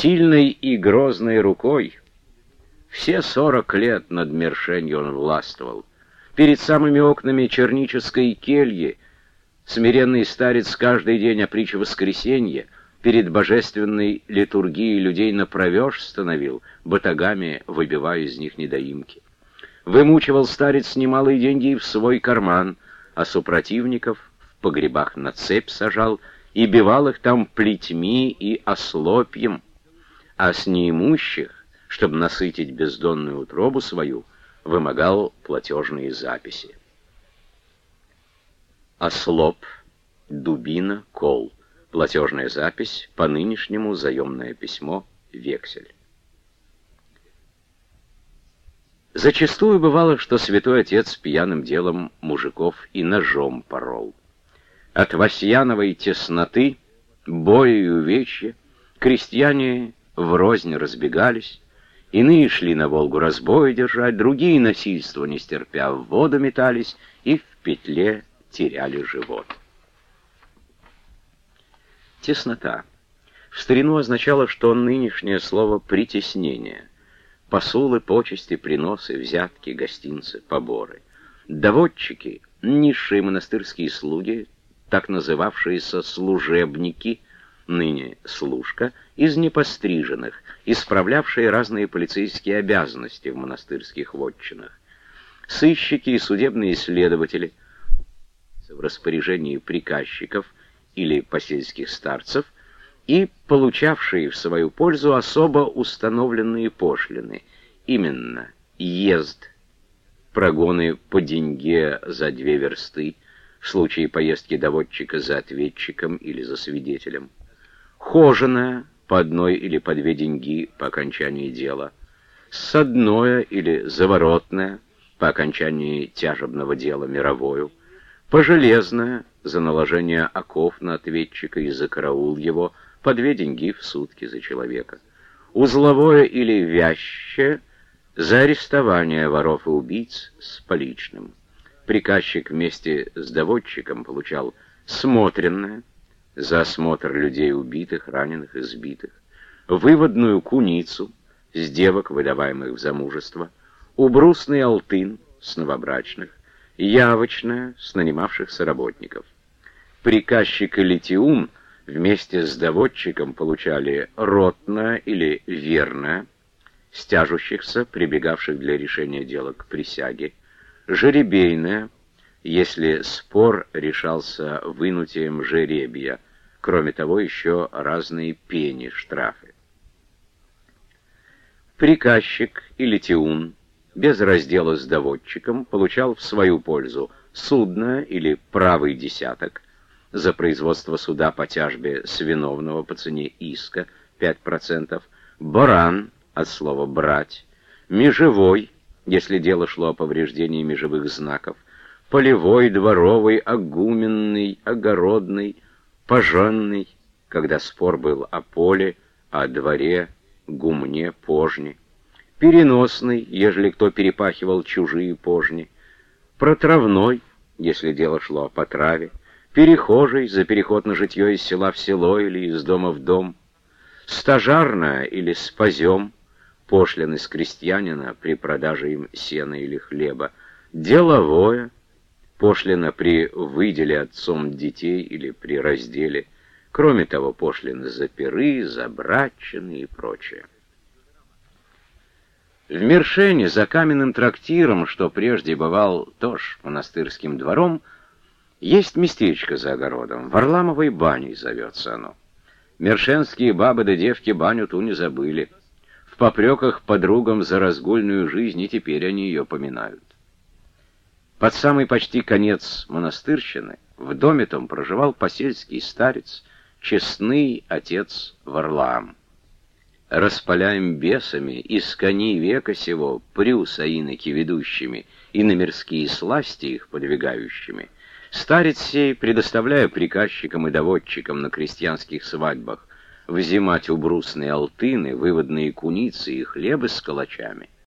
Сильной и грозной рукой все сорок лет над Мершенью он властвовал. Перед самыми окнами чернической кельи смиренный старец каждый день оприча воскресенья перед божественной литургией людей на провеж становил, батагами выбивая из них недоимки. Вымучивал старец немалые деньги в свой карман, а супротивников в погребах на цепь сажал и бивал их там плетьми и ослопьем, а с неимущих, чтобы насытить бездонную утробу свою, вымогал платежные записи. Ослоп, дубина, кол. Платежная запись, по нынешнему заемное письмо, вексель. Зачастую бывало, что святой отец пьяным делом мужиков и ножом порол. От Васьяновой тесноты, боя и увечья крестьяне врознь разбегались, иные шли на Волгу разбои держать, другие насильство не стерпя в воду метались и в петле теряли живот. Теснота. В старину означало, что нынешнее слово «притеснение». Посулы, почести, приносы, взятки, гостинцы, поборы. Доводчики, низшие монастырские слуги, так называвшиеся служебники, ныне служка, из непостриженных, исправлявшие разные полицейские обязанности в монастырских вотчинах. Сыщики и судебные следователи в распоряжении приказчиков или посельских старцев – и получавшие в свою пользу особо установленные пошлины, именно езд, прогоны по деньге за две версты, в случае поездки доводчика за ответчиком или за свидетелем, хоженое по одной или по две деньги по окончании дела, садное или заворотное по окончании тяжебного дела мировою, пожелезное за наложение оков на ответчика и за караул его – по две деньги в сутки за человека. Узловое или вящее за арестование воров и убийц с поличным. Приказчик вместе с доводчиком получал смотренное за осмотр людей убитых, раненых, избитых, выводную куницу с девок, выдаваемых в замужество, убрусный алтын с новобрачных, явочная с нанимавшихся работников. Приказчик Элитиум вместе с доводчиком получали ротное или верное, стяжущихся, прибегавших для решения дела к присяге, жеребейное, если спор решался вынутием жеребия, кроме того еще разные пени, штрафы. Приказчик или тиун без раздела с доводчиком получал в свою пользу судное или правый десяток, за производство суда по тяжбе с виновного по цене иска 5%, баран от слова «брать», межевой, если дело шло о повреждении межевых знаков, полевой, дворовый, огуменный, огородный, поженный, когда спор был о поле, о дворе, гумне, пожне, переносный, ежели кто перепахивал чужие пожни, протравной, если дело шло о потраве, перехожий за переход на житье из села в село или из дома в дом, стажарная или спазем, пошлины с крестьянина при продаже им сена или хлеба, деловое, пошлина при выделе отцом детей или при разделе, кроме того, пошлины за перы, за братчины и прочее. В Мершене за каменным трактиром, что прежде бывал тоже монастырским двором, есть местечко за огородом, Варламовой баней зовется оно. Мершенские бабы да девки баню ту не забыли. В попреках подругам за разгульную жизнь и теперь они ее поминают. Под самый почти конец монастырщины в доме том проживал посельский старец, честный отец Варлаам. Распаляем бесами из коней века сего, прюса иноки ведущими, и на мирские сласти их подвигающими — Старец сей, предоставляя приказчикам и доводчикам на крестьянских свадьбах взимать убрусные алтыны, выводные куницы и хлебы с калачами,